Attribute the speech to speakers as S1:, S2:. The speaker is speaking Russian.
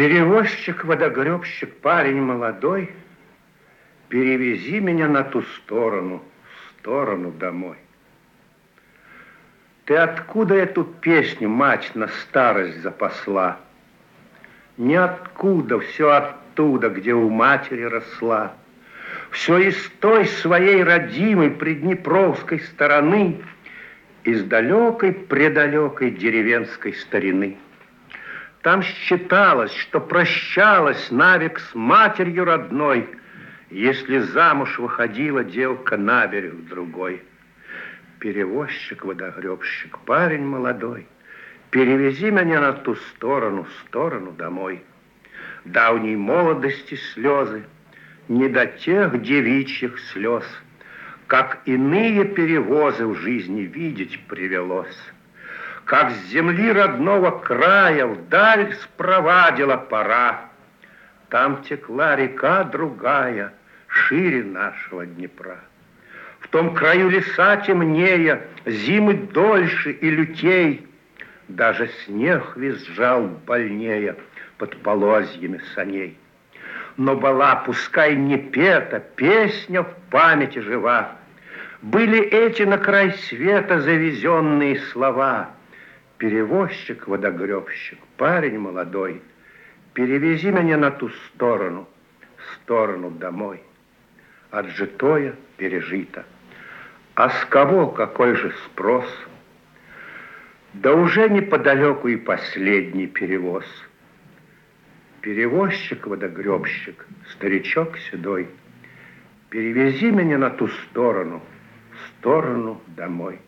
S1: Перевозчик, водогребщик, парень молодой, Перевези меня на ту сторону, сторону домой. Ты откуда эту песню, мать, на старость запасла? Ниоткуда, все оттуда, где у матери росла. Все из той своей родимой приднепровской стороны, из далекой, предалекой деревенской старины. Там считалось, что прощалась навек с матерью родной, если замуж выходила девка на берег другой. Перевозчик, водогребщик, парень молодой, перевези меня на ту сторону, сторону домой. Давней молодости слезы, не до тех девичьих слез, как иные перевозы в жизни видеть привелось как с земли родного края вдаль спровадила пора. Там текла река другая, шире нашего Днепра. В том краю леса темнее, зимы дольше и лютей. Даже снег визжал больнее под полозьями саней. Но была, пускай не пета, песня в памяти жива. Были эти на край света завезенные слова — перевозчик, водогребщик, парень молодой, перевези меня на ту сторону, сторону домой. Отжитое пережито. А с кого какой же спрос? Да уже неподалеку и последний перевоз. Перевозчик, водогребщик, старичок седой, перевези меня на ту сторону, сторону домой.